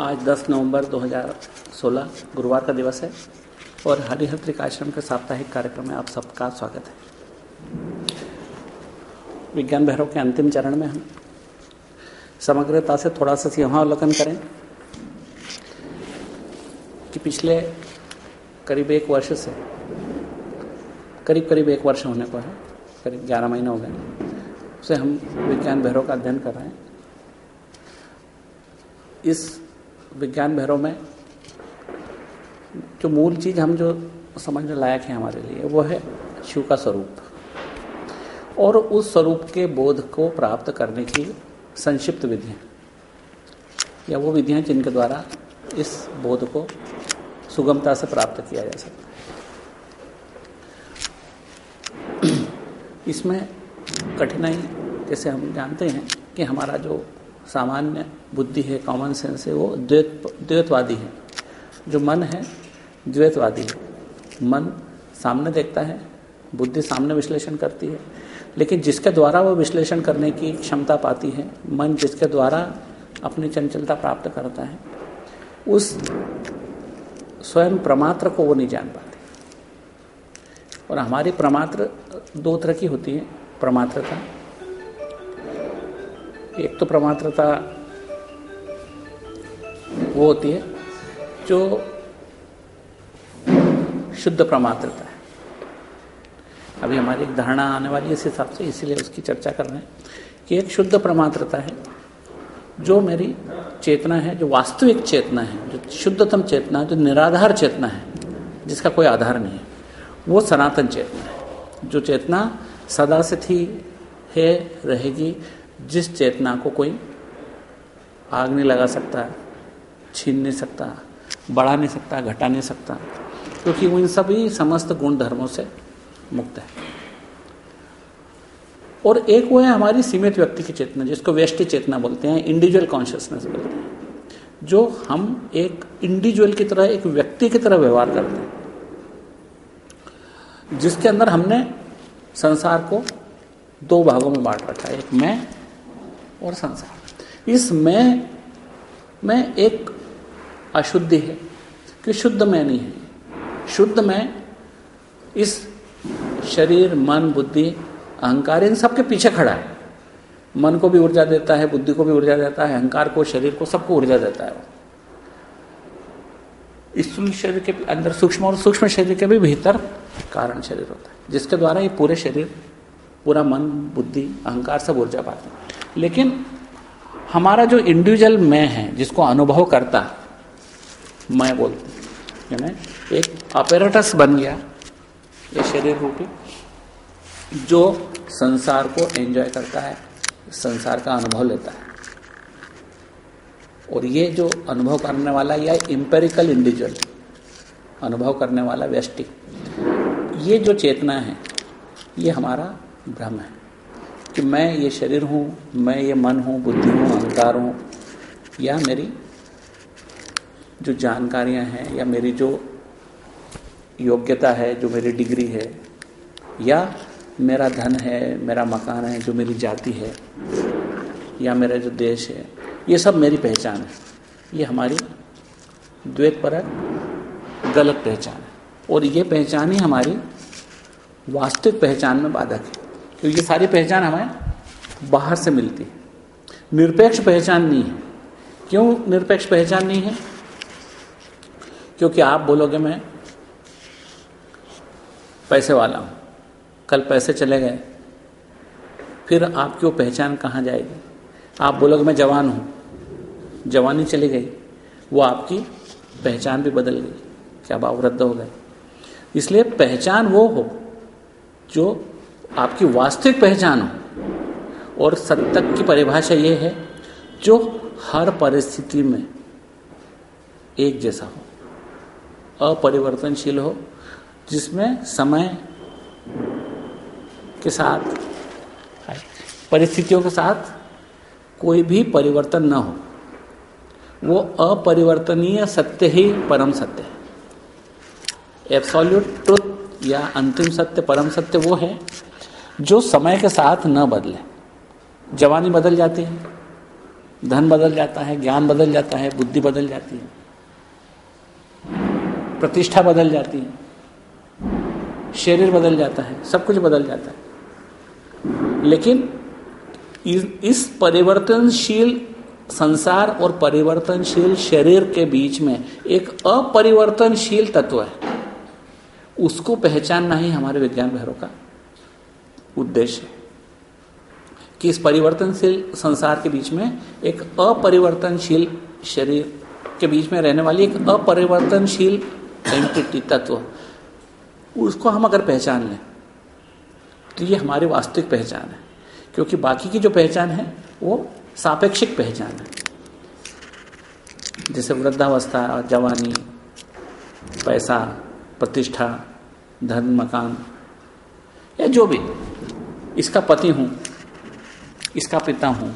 आज 10 नवंबर 2016 गुरुवार का दिवस है और हरिहर त्रिकाश्रम के साप्ताहिक कार्यक्रम में आप सबका स्वागत है। विज्ञान भैरव के अंतिम चरण में हम समग्रता से थोड़ा सा सिंहावलोकन करें कि पिछले करीब एक वर्ष से करीब करीब एक वर्ष होने को है करीब ग्यारह महीने हो गए उसे हम विज्ञान भैरव का अध्ययन कर रहे हैं। इस विज्ञान भैरव में जो मूल चीज़ हम जो समझने लायक है हमारे लिए, वो है शिव का स्वरूप। और उस स्वरूप के बोध को प्राप्त करने की संक्षिप्त विधियाँ या वो विधियाँ जिनके द्वारा इस बोध को सुगमता से प्राप्त किया जा सकता है। इसमें कठिनाई, जैसे हम जानते हैं कि हमारा जो सामान्य बुद्धि है कॉमन सेंस है, वो द्वैत, द्वैतवादी है। जो मन है, द्वैतवादी है। मन सामने देखता है, बुद्धि सामने विश्लेषण करती है। लेकिन जिसके द्वारा वो विश्लेषण करने की क्षमता पाती है, मन जिसके द्वारा अपनी चंचलता प्राप्त करता है, उस स्वयं प्रमात्र को वो नहीं जान पाते। और हमारी प्रमात्र दो तरह की होती है, प्रमात्रता एक तो प्रमात्रता वो होती है जो शुद्ध प्रमात्रता है। अभी हमारी एक धारणा आने वाली है इस हिसाब से, इसीलिए उसकी चर्चा कर रहे हैं कि एक शुद्ध प्रमात्रता है जो मेरी चेतना है, जो वास्तविक चेतना है, जो शुद्धतम चेतना है जो निराधार चेतना है, जिसका कोई आधार नहीं है, वो सनातन चेतना है। जो चेतना सदा से थी, है, रहेगी जिस चेतना को कोई आग नहीं लगा सकता, छीन नहीं सकता, बढ़ा नहीं सकता, घटा नहीं सकता, क्योंकि वो इन सभी समस्त गुण धर्मों से मुक्त है। और एक वो है हमारी सीमित व्यक्ति की चेतना, जिसको व्यष्टि चेतना बोलते हैं इंडिविजुअल कॉन्शियसनेस बोलते हैं, जो हम एक इंडिविजुअल की तरह, एक व्यक्ति की तरह व्यवहार करते हैं, जिसके अंदर हमने संसार को दो भागों में बांट रखा है, एक मैं और संसार। इस मैं में एक अशुद्धि है कि शुद्ध मैं नहीं है। शुद्ध मैं इस शरीर, मन, बुद्धि, अहंकार, इन सबके पीछे खड़ा है। मन को भी ऊर्जा देता है, बुद्धि को भी ऊर्जा देता है, अहंकार को, शरीर को, सबको ऊर्जा देता है इस शरीर के अंदर सूक्ष्म और सूक्ष्म शरीर के भी भीतर कारण शरीर होता है, जिसके द्वारा ये पूरे शरीर, पूरा मन, बुद्धि, अहंकार सब ऊर्जा पाते हैं। लेकिन हमारा जो इंडिविजुअल मैं है, जिसको अनुभव करता मैं बोलते हैं एक ऑपरेटस बन गया, ये शरीर रूपी, जो संसार को एंजॉय करता है, संसार का अनुभव लेता है। और ये जो अनुभव करने वाला, या इंपेरिकल इंडिविजुअल अनुभव करने वाला व्यष्टि ये जो चेतना है, ये हमारा भ्रम है। कि मैं ये शरीर हूँ, मैं ये मन हूँ, बुद्धि हूँ, अहंकार हूँ, या मेरी जो जानकारियाँ हैं, या मेरी जो योग्यता है, जो मेरी डिग्री है, या मेरा धन है, मेरा मकान है, जो मेरी जाति है, या मेरा जो देश है, ये सब मेरी पहचान है। ये हमारी द्वैत पर गलत पहचान है। और ये पहचान ही हमारी वास्तविक पहचान में बाधक है। क्योंकि ये सारी पहचान हमें बाहर से मिलती है। निरपेक्ष पहचान नहीं है। क्यों निरपेक्ष पहचान नहीं है? क्योंकि आप बोलोगे, मैं पैसे वाला हूँ। कल पैसे चले गए। फिर आपकी वो पहचान कहाँ जाएगी? आप बोलोगे, मैं जवान हूँ। जवानी चली गई। वो आपकी पहचान भी बदल गई। क्या भाव वृद्ध हो गए। इसलिए पहचान वो हो जो आपकी वास्तविक पहचान हो। और सत्तक की परिभाषा ये है, जो हर परिस्थिति में एक जैसा हो, अपरिवर्तनशील हो, जिसमें समय के साथ, परिस्थितियों के साथ कोई भी परिवर्तन न हो। वो अपरिवर्तनीय सत्य ही परम सत्य है। एब्सोल्यूट ट्रुथ या अंतिम सत्य, परम सत्य वो है जो समय के साथ न बदले। जवानी बदल जाती है, धन बदल जाता है, ज्ञान बदल जाता है, बुद्धि बदल जाती है, प्रतिष्ठा बदल जाती है, शरीर बदल जाता है, सब कुछ बदल जाता है। लेकिन इस परिवर्तनशील संसार और परिवर्तनशील शरीर के बीच में एक अपरिवर्तनशील तत्व है। उसको पहचानना ही हमारे विज्ञान भैरव का। उद्देश्य है कि इस परिवर्तनशील संसार के बीच में एक अपरिवर्तनशील शरीर के बीच में रहने वाली एक अपरिवर्तनशील एंटिटी तत्व, उसको हम अगर पहचान लें तो ये हमारी वास्तविक पहचान है, क्योंकि बाकी की जो पहचान है, वो सापेक्षिक पहचान है। जैसे वृद्धावस्था, जवानी, पैसा, प्रतिष्ठा, धन, मकान, या जो भी। इसका पति हूँ, इसका पिता हूँ।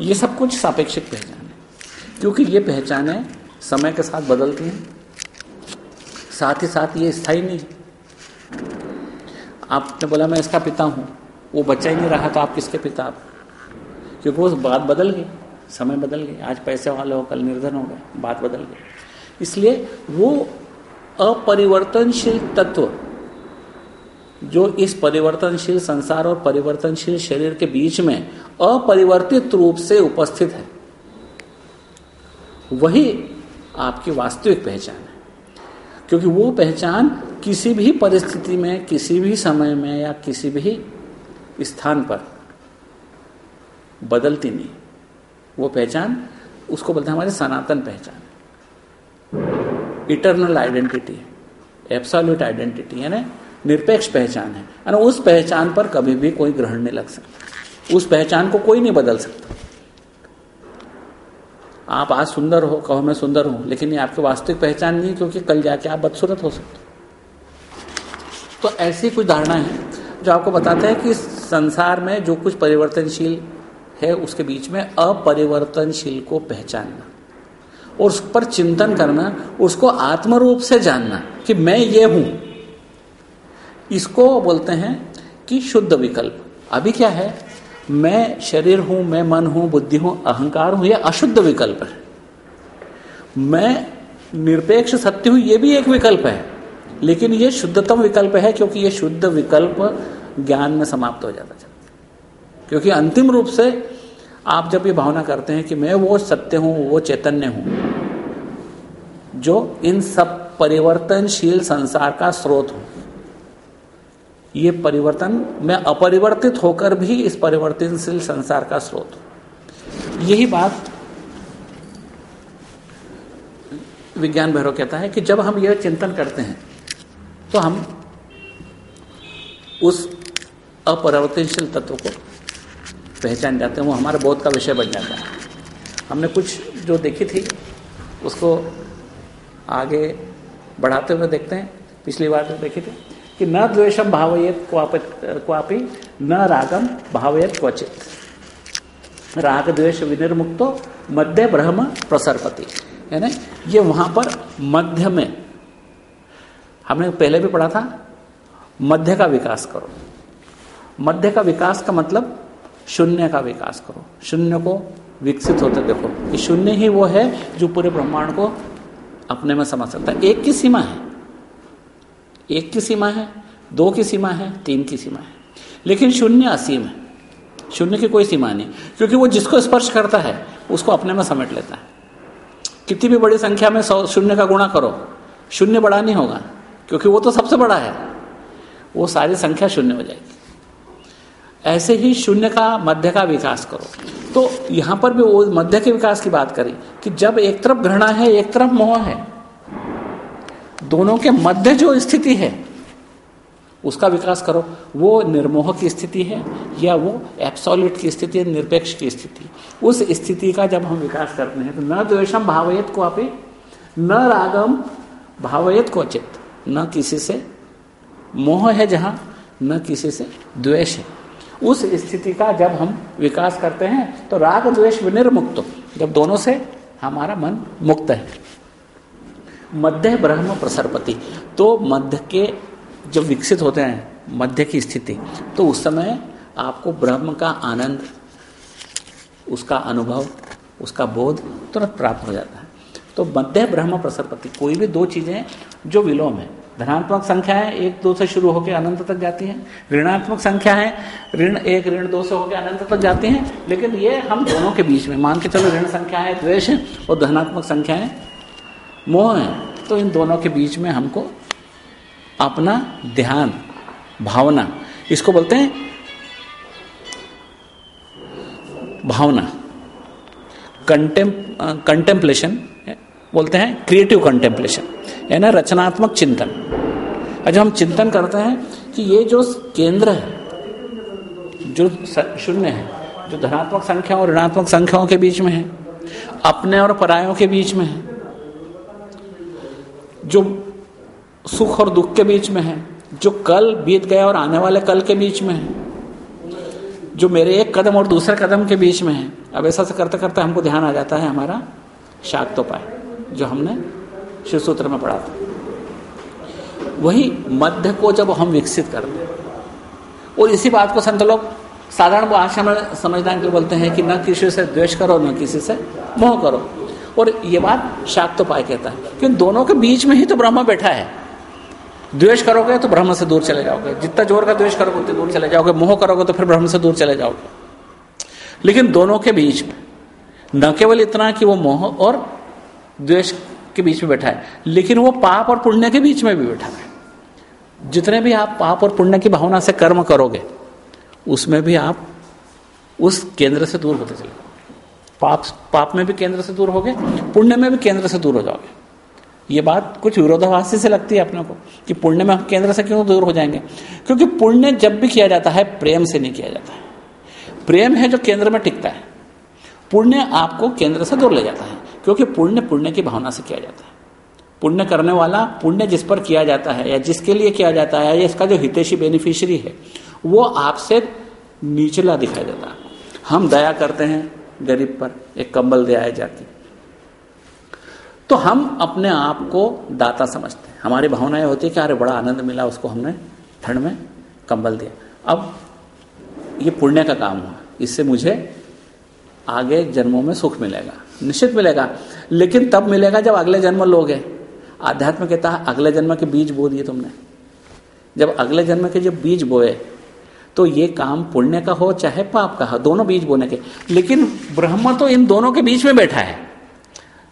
ये सब कुछ सापेक्षिक पहचान है, क्योंकि ये पहचानें समय के साथ बदलती हैं, साथ ही साथ ये स्थायी नहीं है। आपने बोला मैं इसका पिता हूँ, वो बच्चा ही नहीं रहा तो आप किसके पिता आप? क्योंकि वो बात बदल गई, समय बदल गई आज पैसे वाले हो, कल निर्धन हो गए, बात बदल गई। इसलिए वो अपरिवर्तनशील तत्व जो इस परिवर्तनशील संसार और परिवर्तनशील शरीर के बीच में अपरिवर्तित रूप से उपस्थित है, वही आपकी वास्तविक पहचान है। क्योंकि वो पहचान किसी भी परिस्थिति में, किसी भी समय में या किसी भी स्थान पर बदलती नहीं। वो पहचान, उसको बोलते हैं हमारी सनातन पहचान। इटरनल आइडेंटिटी एब्सोल्यूट आइडेंटिटी यानी निरपेक्ष पहचान है। यानी उस पहचान पर कभी भी कोई ग्रहण नहीं लग सकता। उस पहचान को कोई नहीं बदल सकता। आप आज सुंदर हो, कहो मैं सुंदर हूँ, लेकिन ये आपकी वास्तविक पहचान नहीं, क्योंकि कल जाके आप बदसूरत हो सकते तो ऐसी कुछ धारणा है, जो आपको बताते हैं कि संसार में जो कुछ परिवर्तनशील है, उसके बीच में अपरिवर्तनशील को पहचानना, और उस पर चिंतन करना, उसको आत्मरूप से जानना कि मैं ये हूँ। इसको बोलते हैं कि शुद्ध विकल्प। अभी क्या है? मैं शरीर हूँ, मैं मन हूँ, बुद्धि हूँ, अहंकार हूँ यह अशुद्ध विकल्प है। मैं निरपेक्ष सत्य हूँ यह भी एक विकल्प है। लेकिन यह शुद्धतम विकल्प है क्योंकि यह शुद्ध विकल्प ज्ञान में समाप्त हो जाता है। क्योंकि अंतिम रूप से आप जब ये भावना करते हैं कि मैं वो सत्य हूँ, वो चैतन्य हूँ, जो इन सब परिवर्तनशील संसार का स्रोत हूँ ये परिवर्तन, मैं अपरिवर्तित होकर भी इस परिवर्तनशील संसार का स्रोत यही बात विज्ञान भैरव कहता है कि जब हम यह चिंतन करते हैं तो हम उस अपरिवर्तनशील तत्व को पहचान जाते हैं, वो हमारे बोध का विषय बन जाता है। हमने कुछ जो देखी थी, उसको आगे बढ़ाते हुए देखते हैं, पिछली बार जो देखी थी। कि न द्वेषम भावयत क्वापि न रागम भावयत क्वचित। राग द्वेष विनिर्मुक्तो मध्य ब्रह्म प्रसरपति। है ना ये वहाँ पर मध्य में, हमने पहले भी पढ़ा था, मध्य का विकास करो। मध्य का विकास का मतलब शून्य का विकास करो। शून्य को विकसित होते देखो। कि शून्य ही वो है जो पूरे ब्रह्मांड को अपने में समझ सकता है। एक की सीमा है। एक की सीमा है, दो की सीमा है, तीन की सीमा है। लेकिन शून्य असीम है। शून्य की कोई सीमा नहीं। क्योंकि वो जिसको स्पर्श करता है, उसको अपने में समेट लेता है। कितनी भी बड़ी संख्या में सौ, शून्य का गुणा करो, शून्य बड़ा नहीं होगा, क्योंकि वो तो सबसे बड़ा है। वो सारी संख्या शून्य हो जाएगी। ऐसे ही शून्य का मध्य का विकास करो। तो यहाँ पर भी वो मध्य के विकास की बात करी कि जब एक तरफ़ घृणा है, एक तरफ़ मोह है दोनों के मध्य जो स्थिति है, उसका विकास करो। वो निर्मोह की स्थिति है, या वो एप्सोल्यूट की स्थिति है, निरपेक्ष की स्थिति उस स्थिति का जब हम विकास करते हैं तो न द्वेषम भावयत को आप न रागम भावयत को चित न किसी से मोह है जहाँ, न किसी से द्वेष है। उस स्थिति का जब हम विकास करते हैं तो राग द्वेष विनिर्मुक्त। जब दोनों से हमारा मन मुक्त है। मध्य ब्रह्म प्रसरपति। तो मध्य के जब विकसित होते हैं, मध्य की स्थिति तो उस समय आपको ब्रह्म का आनंद, उसका अनुभव, उसका बोध तुरंत प्राप्त हो जाता है। तो मध्य ब्रह्म प्रसरपति, कोई भी दो चीज़ें जो विलोम है, धनात्मक संख्या है, एक दो से शुरू होकर अनंत तक जाती हैं, ऋणात्मक संख्या है, ऋण एक, ऋण दो से होकर अनंत तक जाती हैं, लेकिन ये हम दोनों के बीच में, मान के चलो ऋण संख्या है, द्वेष और धनात्मक संख्या है मोह है। तो इन दोनों के बीच में हमको अपना ध्यान, भावना, इसको बोलते हैं भावना। कंटेम कंटेम्पलेशन बोलते हैं क्रिएटिव कंटेम्पलेशन यानी रचनात्मक चिंतन। जब हम चिंतन करते हैं कि ये जो केंद्र है, जो शून्य है, जो धनात्मक संख्या और ऋणात्मक संख्याओं के बीच में है, अपने और परायों के बीच में है जो सुख और दुख के बीच में है, जो कल बीत गया और आने वाले कल के बीच में है, जो मेरे एक कदम और दूसरे कदम के बीच में है, अब ऐसा से करते करते हमको ध्यान आ जाता है हमारा शाक्तोपाय जो हमने शिव सूत्र में पढ़ा था। वही मध्य को जब हम विकसित करते और इसी बात को संत लोग साधारण भाषा में समझने के बोलते हैं कि न किसी से द्वेष करो, न किसी से मोह करो। और ये बात शाक्त शाक्तोपाय कहता है। क्योंकि दोनों के बीच में ही तो ब्रह्म बैठा है। द्वेष करोगे तो ब्रह्म से दूर चले जाओगे। जितना ज़ोर का द्वेष करोगे, उतनी दूर चले जाओगे। मोह करोगे तो फिर ब्रह्म से दूर चले जाओगे। लेकिन दोनों के बीच में, न केवल इतना कि वो मोह और द्वेष के बीच में बैठा है, लेकिन वो पाप और पुण्य के बीच में भी बैठा है। जितने भी आप पाप और पुण्य की भावना से कर्म करोगे, उसमें भी आप उस केंद्र से दूर होते चले पाप पाप में भी केंद्र से दूर हो गए पुण्य में भी केंद्र से दूर हो जाओगे। ये बात कुछ विरोधाभासी से लगती है अपने को, कि पुण्य में हम केंद्र से क्यों दूर हो जाएँगे? क्योंकि पुण्य जब भी किया जाता है, प्रेम से नहीं किया जाता है। प्रेम है जो केंद्र में टिकता है। पुण्य आपको केंद्र से दूर ले जाता है, क्योंकि पुण्य पुण्य की भावना से किया जाता है। पुण्य करने वाला, पुण्य जिस पर किया जाता है, या जिसके लिए किया जाता है, या इसका जो हितेशी बेनिफिशियरी है, वो आपसे निचला दिखाई देता है। हम दया करते हैं गरीब पर, एक कंबल दिया जाती तो हम अपने आप को दाता समझते हैं। हमारी भावनाएँ होती है कि अरे बड़ा आनंद मिला उसको हमने, ठंड में कंबल दिया। अब ये पुण्य का काम हुआ। इससे मुझे आगे जन्मों में सुख मिलेगा, निश्चित मिलेगा। लेकिन तब मिलेगा जब अगले जन्म लोगे आध्यात्म कहता है अगले जन्म के बीज बो दिए तुमने। जब अगले जन्म के जब बीज बोए तो ये काम पुण्य का हो, चाहे पाप का हो, दोनों बीज बोने के। लेकिन ब्रह्म तो इन दोनों के बीच में बैठा है।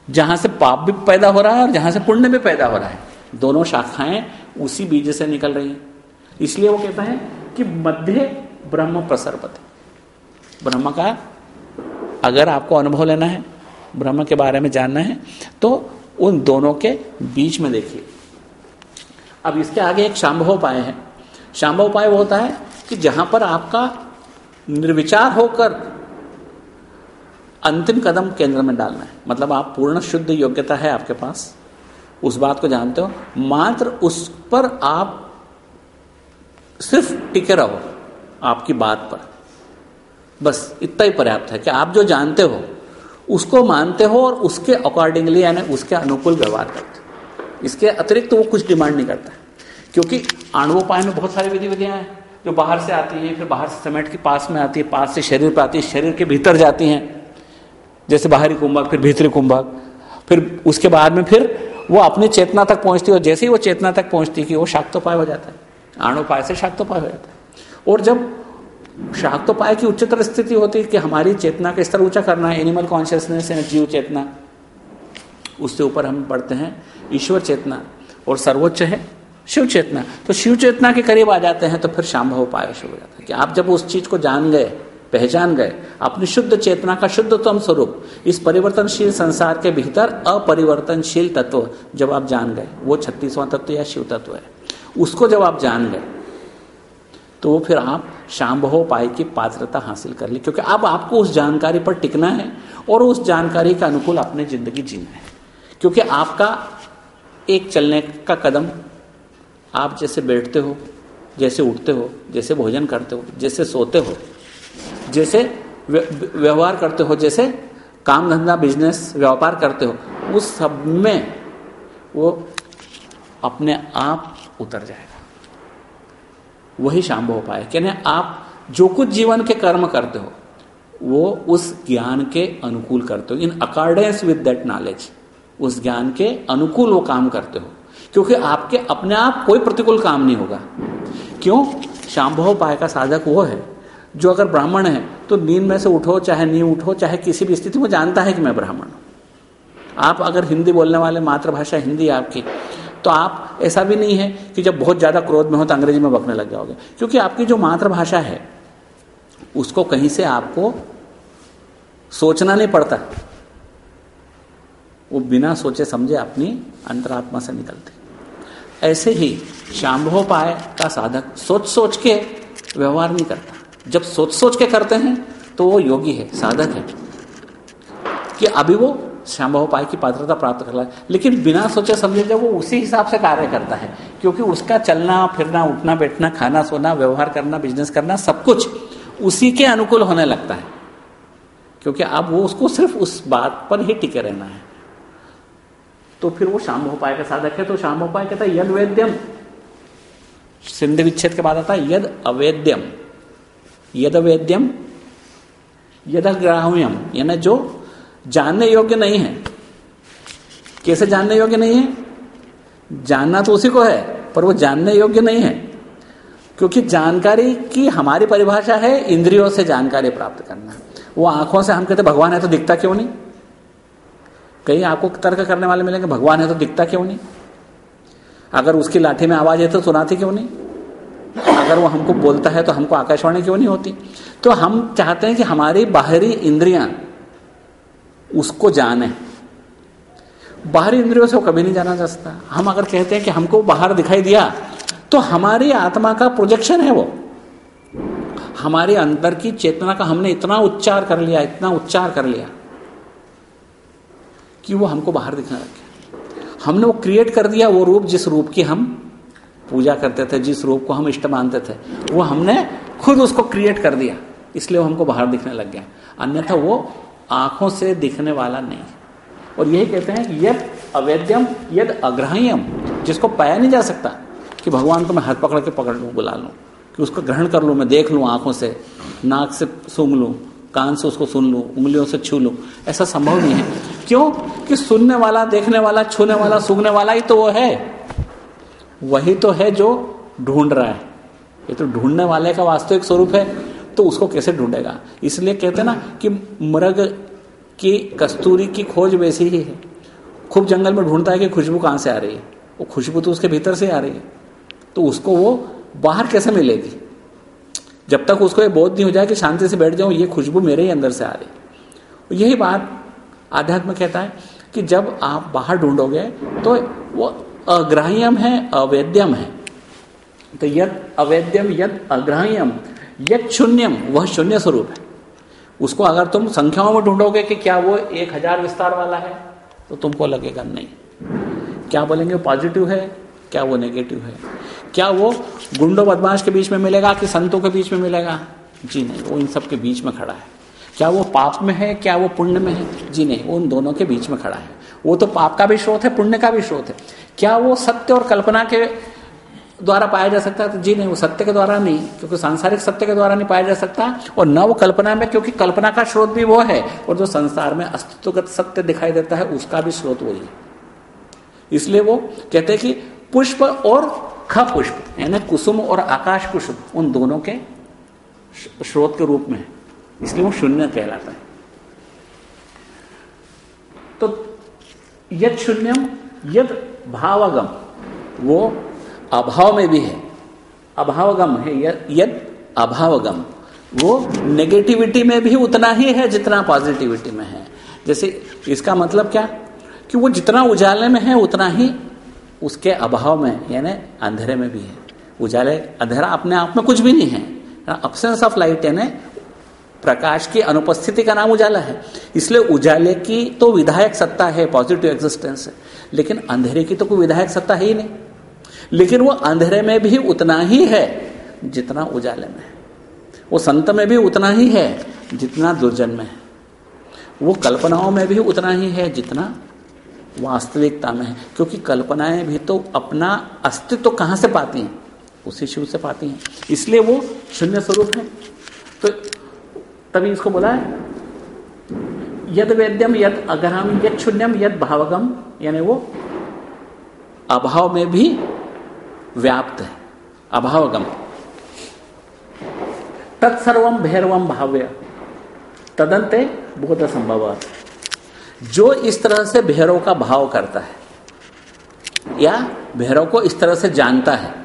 जहाँ से पाप भी पैदा हो रहा है और जहाँ से पुण्य भी पैदा हो रहा है। दोनों शाखाएँ उसी बीज से निकल रही हैं। इसलिए वो कहता है कि मध्य ब्रह्म प्रसरपति। ब्रह्म का, अगर आपको अनुभव लेना है, ब्रह्म के बारे में जानना है तो उन दोनों के बीच में देखिए। अब इसके आगे एक शाम्भव उपाय है। शाम्भव उपाय वो होता है कि जहाँ पर आपका निर्विचार होकर अंतिम कदम केंद्र में डालना है। मतलब आप पूर्ण शुद्ध योग्यता है आपके पास। उस बात को जानते हो। मात्र उस पर आप सिर्फ़ टिके रहो आपकी बात पर। बस इतना ही पर्याप्त है कि आप जो जानते हो, उसको मानते हो और उसके अकॉर्डिंगली यानी उसके अनुकूल व्यवहार करते हो। इसके अतिरिक्त तो वो कुछ डिमांड नहीं करता। क्योंकि आणवोपाय में बहुत सारी विधि विधियाँ हैं। जो बाहर से आती हैं, फिर बाहर से समेट के पास में आती है, पास से शरीर पर आती है, शरीर के भीतर जाती हैं। जैसे बाहरी कुंभक, फिर भीतरी कुंभक, फिर उसके बाद में फिर वो अपनी चेतना तक पहुँचती है और जैसे ही वो चेतना तक पहुँचती है कि वो शाक्तोपाय हो जाता है। आणोपाय से शाक्तोपाय हो जाता है। और जब शाक्तोपाय की उच्चतर स्थिति होती है कि हमारी चेतना का स्तर ऊँचा करना है एनिमल कॉन्शियसनेस है जीव चेतना, उससे ऊपर हम पढ़ते हैं, ईश्वर चेतना, और सर्वोच्च है। शिव चेतना तो शिव चेतना के करीब आ जाते हैं तो फिर शाम्भव उपाय शुरू हो जाता है कि आप जब उस चीज़ को जान गए, पहचान गए, अपनी शुद्ध चेतना का शुद्धतम स्वरूप, इस परिवर्तनशील संसार के भीतर अपरिवर्तनशील तत्व जब आप जान गए, वो छत्तीसवां तत्व या शिव तत्व है, उसको जब आप जान गए तो फिर आप शाम्भव पाई की पात्रता हासिल कर ली, क्योंकि अब आपको उस जानकारी पर टिकना है और उस जानकारी के अनुकूल अपनी ज़िंदगी जीना है, क्योंकि आपका एक चलने का कदम आप जैसे बैठते हो, जैसे उठते हो, जैसे भोजन करते हो, जैसे सोते हो, जैसे व्यवहार करते हो, जैसे काम धंधा बिज़नेस व्यापार करते हो उस सब में वो अपने आप उतर जाएगा। वही शाम्भव उपाय कहने आप जो कुछ जीवन के कर्म करते हो, वो उस ज्ञान के अनुकूल करते हो। In accordance with that knowledge उस ज्ञान के अनुकूल वो काम करते हो। क्योंकि आपके अपने आप कोई प्रतिकूल काम नहीं होगा। क्यों? शाम्भव पाय का साधक वो है, जो अगर ब्राह्मण है तो नींद में से उठो, चाहे नहीं उठो, चाहे किसी भी स्थिति में जानता है कि मैं ब्राह्मण हूँ। आप अगर हिंदी बोलने वाले, मातृभाषा हिंदी आपकी तो आप ऐसा भी नहीं है कि जब बहुत ज़्यादा क्रोध में हो तो अंग्रेज़ी में बकने लग जाओगे। क्योंकि आपकी जो मातृभाषा है, उसको कहीं से आपको सोचना नहीं पड़ता। वो बिना सोचे समझे अपनी अंतरात्मा से निकलते। ऐसे ही शाम्भोपाय का साधक सोच सोच के व्यवहार नहीं करता। जब सोच सोच के करते हैं तो वो योगी है, साधक है। कि अभी वो श्यामोपाय की पात्रता प्राप्त कर रहा है। लेकिन बिना सोचे समझे जब वो उसी हिसाब से कार्य करता है, क्योंकि उसका चलना, फिरना, उठना, बैठना, खाना, सोना, व्यवहार करना बिज़नेस करना, सब कुछ उसी के अनुकूल होने लगता है। क्योंकि अब वो उसको सिर्फ़ उस बात पर ही टिके रहना है। तो फिर वो शाम उपाय का साधक है तो शाम उपाय कहता है, यद वेद्यम। सिंध विच्छेद के बाद आता है, यद अवेद्यम। यद अवेद्यम यद ग्राह्यम, यानी जो जानने योग्य नहीं है। कैसे जानने योग्य नहीं है? जानना तो उसी को है, पर वो जानने योग्य नहीं है। क्योंकि जानकारी की हमारी परिभाषा है, इंद्रियों से जानकारी प्राप्त करना। वो आँखों से हम कहते भगवान है तो दिखता क्यों नहीं? कहीं आपको तर्क करने वाले मिलेंगे, भगवान है तो दिखता क्यों नहीं? अगर उसकी लाठी में आवाज़ है तो सुनाती क्यों नहीं? अगर वो हमको बोलता है तो हमको आकाशवाणी क्यों नहीं होती? तो हम चाहते हैं कि हमारी बाहरी इंद्रियाँ उसको जाने। बाहरी इंद्रियों से वो कभी नहीं जाना जा सकता। हम अगर कहते हैं कि हमको बाहर दिखाई दिया तो हमारी आत्मा का प्रोजेक्शन है वो। हमारे अंदर की चेतना का हमने इतना उच्चार कर लिया, इतना उच्चार कर लिया। कि वो हमको बाहर दिखने लग गया हमने वो क्रिएट कर दिया वो रूप, जिस रूप की हम पूजा करते थे, जिस रूप को हम इष्ट मानते थे, वो हमने खुद उसको क्रिएट कर दिया। इसलिए वो हमको बाहर दिखने लग गया। अन्यथा वो आँखों से दिखने वाला नहीं और यही कहते हैं यद अवैध्यम यद अग्रह्यम जिसको पाया नहीं जा सकता कि भगवान को मैं हाथ पकड़ के पकड़ लूँ, बुला लूँ, कि उसको ग्रहण कर लूँ, मैं देख लूँ आँखों से, नाक से सूंघ लूँ कान से उसको सुन लूँ, उंगलियों से छू लूँ। ऐसा संभव नहीं है। क्यों? कि सुनने वाला, देखने वाला, छूने वाला, सूंघने वाला ही तो वो है। वही तो है जो ढूंढ रहा है। ये तो ढूँढने वाले का वास्तविक स्वरूप है तो उसको कैसे ढूंढेगा? इसलिए कहते ना कि मृग की कस्तूरी की खोज वैसी ही है। खूब जंगल में ढूंढता है कि खुशबू कहाँ से आ रही है। वो खुशबू तो उसके भीतर से आ रही है। तो उसको वो बाहर कैसे मिलेगी? जब तक उसको ये बोध नहीं हो जाए कि शांति से बैठ जाऊँ, ये खुशबू मेरे ही अंदर से आ रही। यही बात आध्यात्म कहता है कि जब आप बाहर ढूंढोगे तो वो अग्राह्यम है अवैध्यम है। तो यद अवैध्यम यद अग्राह्यम, यद शून्यम, वह शून्य स्वरूप है। उसको अगर तुम संख्याओं में ढूंढोगे कि क्या वो एक हज़ार विस्तार वाला है तो तुमको लगेगा नहीं। क्या बोलेंगे, पॉजिटिव है, क्या वो नेगेटिव है? क्या वो गुंडो बदमाश के बीच में मिलेगा कि संतों के बीच में मिलेगा? जी नहीं, वो इन सब के बीच में खड़ा है। क्या वो पाप में है, क्या वो पुण्य में है? जी नहीं, वो उन दोनों के बीच में खड़ा है। वो तो पाप का भी स्रोत है, पुण्य का भी स्रोत है। क्या वो सत्य और कल्पना के द्वारा पाया जा सकता है? तो जी नहीं, वो सत्य के द्वारा नहीं, क्योंकि सांसारिक सत्य के द्वारा नहीं पाया जा सकता, और न वो कल्पना में, क्योंकि कल्पना का स्रोत भी वो है, और जो संसार में अस्तित्वगत सत्य दिखाई देता है, उसका भी स्रोत वही है। इसलिए वो कहते हैं कि पुष्प और ख पुष्प यानी कुसुम और आकाश पुष्प उन दोनों के स्रोत के रूप में है। इसलिए वो शून्य कहलाता है। तो यद शून्यम, यद भावगम, वो अभाव में भी है। अभावगम है यद अभावगम, वो नेगेटिविटी में भी उतना ही है जितना पॉजिटिविटी में है। जैसे इसका मतलब क्या? कि वो जितना उजाले में है, उतना ही उसके अभाव में, यानी अंधेरे में भी है। उजाले अंधेरा अपने आप में कुछ भी नहीं है। अब्सेंस ऑफ़ लाइट यानी प्रकाश की अनुपस्थिति का नाम उजाला है। इसलिए उजाले की तो विधायक सत्ता है पॉजिटिव एग्जिस्टेंस है। लेकिन अंधेरे की तो कोई विधायक सत्ता है ही नहीं। लेकिन वो अंधेरे में भी उतना ही है जितना उजाले में है। वो संत में भी उतना ही है जितना दुर्जन में है। वो कल्पनाओं में भी उतना ही है जितना वास्तविकता में है। क्योंकि कल्पनाएँ भी तो अपना अस्तित्व तो कहाँ से पाती हैं? उसी शिव से पाती हैं। इसलिए वो शून्य स्वरूप है। तो तभी इसको बोला है, यद वेद्यम, यद अग्रहम, यद शून्यम, यद भावगम यानी वो अभाव में भी व्याप्त है। अभावगम। तत्सर्वम भैरवम भाव्य। तदंते बोध संभव जो इस तरह से भैरव का भाव करता है, या भैरव को इस तरह से जानता है,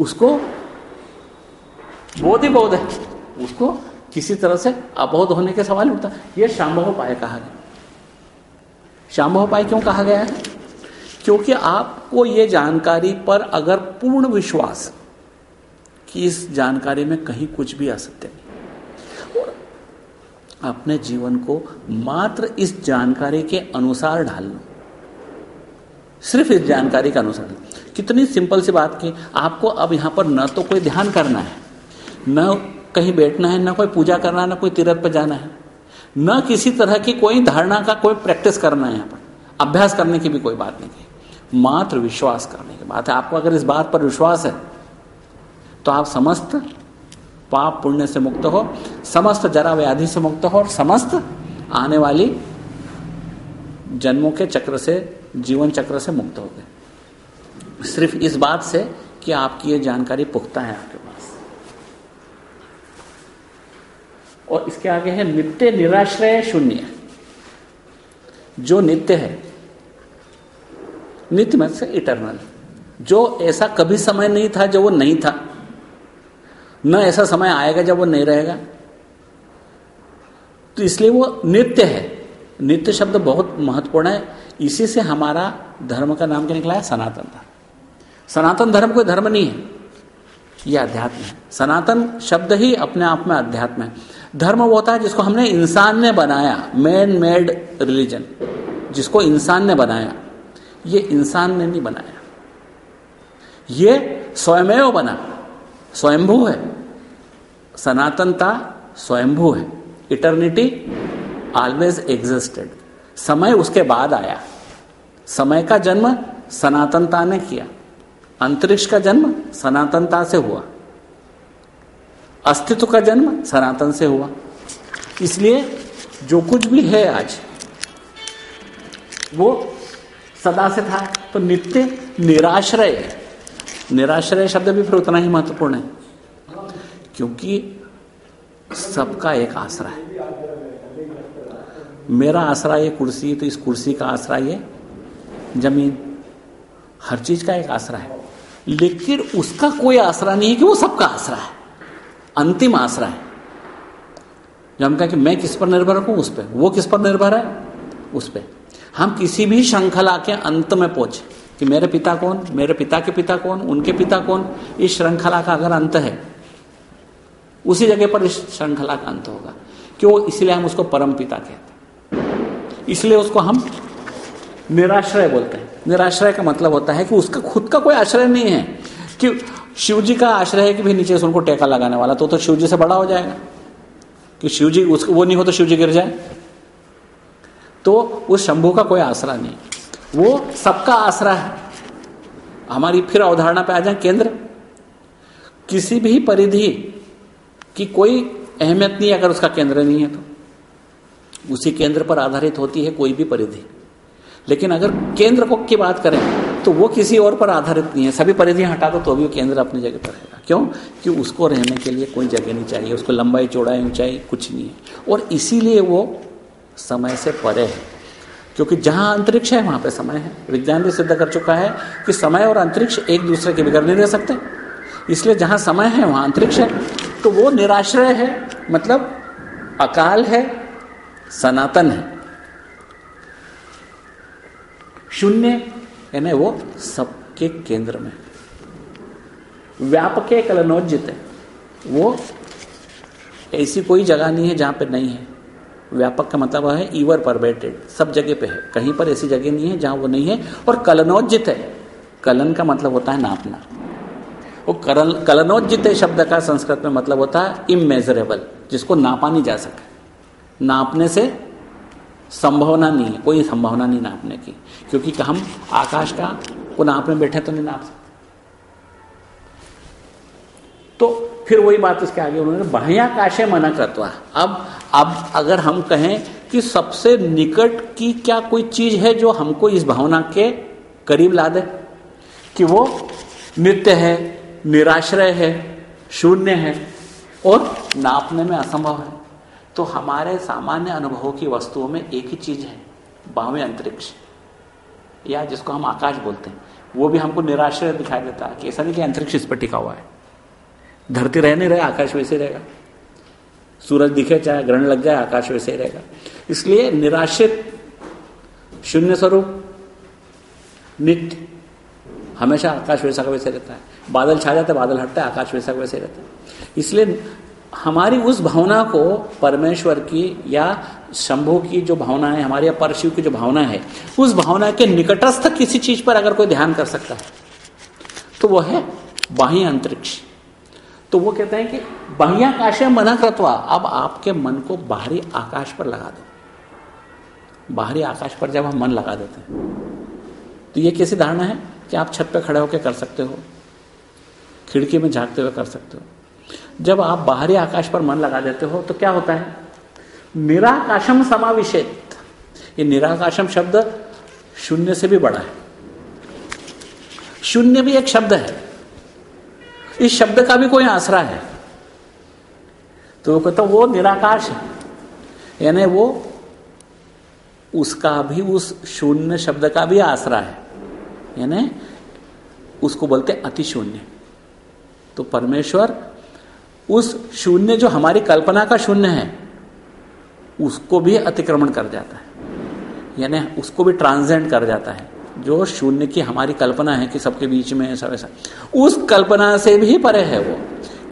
उसको बोध ही बोध है। उसको किसी तरह से अबोध होने के सवाल उठता यह शाम्भव पाय कहा गया। शाम्भव पाय क्यों कहा गया है? क्योंकि आपको यह जानकारी पर अगर पूर्ण विश्वास कि इस जानकारी में कहीं कुछ भी असत्य अपने जीवन को मात्र इस जानकारी के अनुसार ढाल लो। सिर्फ़ इस जानकारी के अनुसार कितनी सिंपल सी बात की, आपको अब यहाँ पर न तो कोई ध्यान करना है, न कहीं बैठना है, न कोई पूजा करना है, न कोई तीर्थ पर जाना है, न किसी तरह की कोई धारणा का कोई प्रैक्टिस करना है यहाँ पर। अभ्यास करने की भी कोई बात नहीं मात्र विश्वास करने की बात है। आपको अगर इस बात पर विश्वास है तो आप समस्त पाप पुण्य से मुक्त हो, समस्त जरा व्याधि से मुक्त हो और समस्त आने वाली जन्मों के चक्र से, जीवन चक्र से मुक्त हो गए। सिर्फ़ इस बात से कि आपकी ये जानकारी पुख्ता है आपके पास। और इसके आगे है, नित्य निराश्रय शून्य। जो नित्य है, नित्य मत से इटरनल जो ऐसा कभी समय नहीं था, जो वो नहीं था न ऐसा समय आएगा जब वो नहीं रहेगा। तो इसलिए वो नित्य है। नित्य शब्द बहुत महत्वपूर्ण है। इसी से हमारा धर्म का नाम क्या निकला है? सनातन धर्म। सनातन धर्म कोई धर्म नहीं है। यह अध्यात्म है। सनातन शब्द ही अपने आप में अध्यात्म है। धर्म वो होता है जिसको हमने इंसान ने बनाया। मैन मेड रिलीजन जिसको इंसान ने बनाया। ये इंसान ने नहीं बनाया। ये स्वयमेव बना। स्वयंभू है। सनातनता स्वयंभू है। इटर्निटी ऑलवेज एग्जिस्टेड समय उसके बाद आया। समय का जन्म सनातनता ने किया। अंतरिक्ष का जन्म सनातनता से हुआ। अस्तित्व का जन्म सनातन से हुआ। इसलिए जो कुछ भी है आज, वो सदा से था। तो नित्य निराश्रय निराश्रय शब्द भी फिर उतना ही महत्वपूर्ण है। क्योंकि सबका एक आसरा है। मेरा आसरा ये कुर्सी तो इस कुर्सी का आसरा ये ज़मीन, हर चीज़ का एक आसरा है। लेकिन उसका कोई आसरा नहीं है कि वो सबका आसरा है। अंतिम आसरा है। जब हम कहें कि मैं किस पर निर्भर रखूँ उस पर वो किस पर निर्भर है? उस पर हम किसी भी श्रृंखला के अंत में पहुँचे। कि मेरे पिता कौन? मेरे पिता के पिता कौन? उनके पिता कौन? इस श्रृंखला का अगर अंत है, उसी जगह पर इस श्रृंखला का अंत होगा। क्यों? इसलिए हम उसको परम पिता कहते हैं। इसलिए उसको हम निराश्रय बोलते हैं। निराश्रय का मतलब होता है कि उसका खुद का कोई आश्रय नहीं है कि शिव जी का आश्रय है कि भी नीचे से उनको टेका लगाने वाला तो तो शिव जी से बड़ा हो जाएगा। कि शिव जी उसको वो नहीं हो तो शिव जी गिर जाए। तो उस शंभु का कोई आसरा नहीं। वो सबका आसरा है। हमारी फिर अवधारणा पे आ जाए केंद्र। किसी भी परिधि की कोई अहमियत नहीं अगर उसका केंद्र नहीं है तो। उसी केंद्र पर आधारित होती है कोई भी परिधि। लेकिन अगर केंद्र को की बात करें तो वो किसी और पर आधारित नहीं है। सभी परिधियाँ हटा दो तो भी केंद्र अपनी जगह पर रहेगा। क्यों? कि उसको रहने के लिए कोई जगह नहीं चाहिए। उसको लंबाई, चौड़ाई, ऊंचाई कुछ नहीं है। और इसीलिए वो समय से परे है। क्योंकि जहाँ अंतरिक्ष है, वहाँ पे समय है। विज्ञान भी सिद्ध कर चुका है कि समय और अंतरिक्ष एक दूसरे के बिगड़ नहीं रह सकते। इसलिए जहाँ समय है, वहाँ अंतरिक्ष है। तो वो निराश्रय है मतलब अकाल है, सनातन है। शून्य, यानी वो सबके केंद्र में व्यापक कलनोजित है। वो ऐसी कोई जगह नहीं है जहाँ पे नहीं है। व्यापक का मतलब है ईवर परबेटेड, सब जगह पे है। कहीं पर ऐसी जगह नहीं है जहाँ वो नहीं है। और कलनोजित है। कलन का मतलब होता है नापना। वो कल कलनोजित शब्द का संस्कृत में मतलब होता है इमेजरेबल जिसको नापा नहीं जा सके। नापने से संभावना नहीं है, कोई संभावना नहीं नापने की। क्योंकि हम आकाश का को नापने बैठे तो नहीं नाप सकते। तो फिर वही बात उसके आगे उन्होंने बाह्याकाशे मना करतवा। अब अब अगर हम कहें कि सबसे निकट की क्या कोई चीज़ है जो हमको इस भावना के करीब ला दे? कि वो नित्य है, निराश्रय है, शून्य है और नापने में असंभव है। तो हमारे सामान्य अनुभवों की वस्तुओं में एक ही चीज़ है, बाह्य अंतरिक्ष। या जिसको हम आकाश बोलते हैं, वो भी हमको निराश्रय दिखाई देता है कि ऐसा नहीं कि अंतरिक्ष इस पर टिका हुआ है। धरती रह नहीं रहे, आकाश वैसे रहेगा। सूरज दिखे चाहे ग्रहण लग जाए, आकाश वैसे ही रहेगा। इसलिए निराश्रित, शून्य स्वरूप, नित्य, हमेशा आकाश वैसा का वैसे रहता है। बादल छा जाते, बादल हटता है, आकाश वैसा का वैसे रहता है। इसलिए हमारी उस भावना को परमेश्वर की या शंभु की जो भावना है, हमारी या परशिव की जो भावना है, उस भावना के निकटस्थ किसी चीज़ पर अगर कोई ध्यान कर सकता है तो वह है बाह्य अंतरिक्ष। तो वो कहते हैं कि बाह्याकाश मना कृतवा अब आपके मन को बाहरी आकाश पर लगा दो। बाहरी आकाश पर जब हम मन लगा देते हैं तो ये कैसी धारणा है कि आप छत पे खड़े होकर कर सकते हो, खिड़की में झांकते हुए कर सकते हो? जब आप बाहरी आकाश पर मन लगा देते हो तो क्या होता है? निराकाशम समाविशेत। ये निराकाशम शब्द शून्य से भी बड़ा है। शून्य भी एक शब्द है। इस शब्द का भी कोई आसरा है? तो वो कहता, वो निराकाश है। यानी वो उसका भी, उस शून्य शब्द का भी आसरा है। यानी उसको बोलते अति शून्य तो परमेश्वर उस शून्य, जो हमारी कल्पना का शून्य है, उसको भी अतिक्रमण कर जाता है। यानी उसको भी ट्रांसेंड कर जाता है। जो शून्य की हमारी कल्पना है कि सबके बीच में ऐसा। वैसा उस कल्पना से भी परे है वो,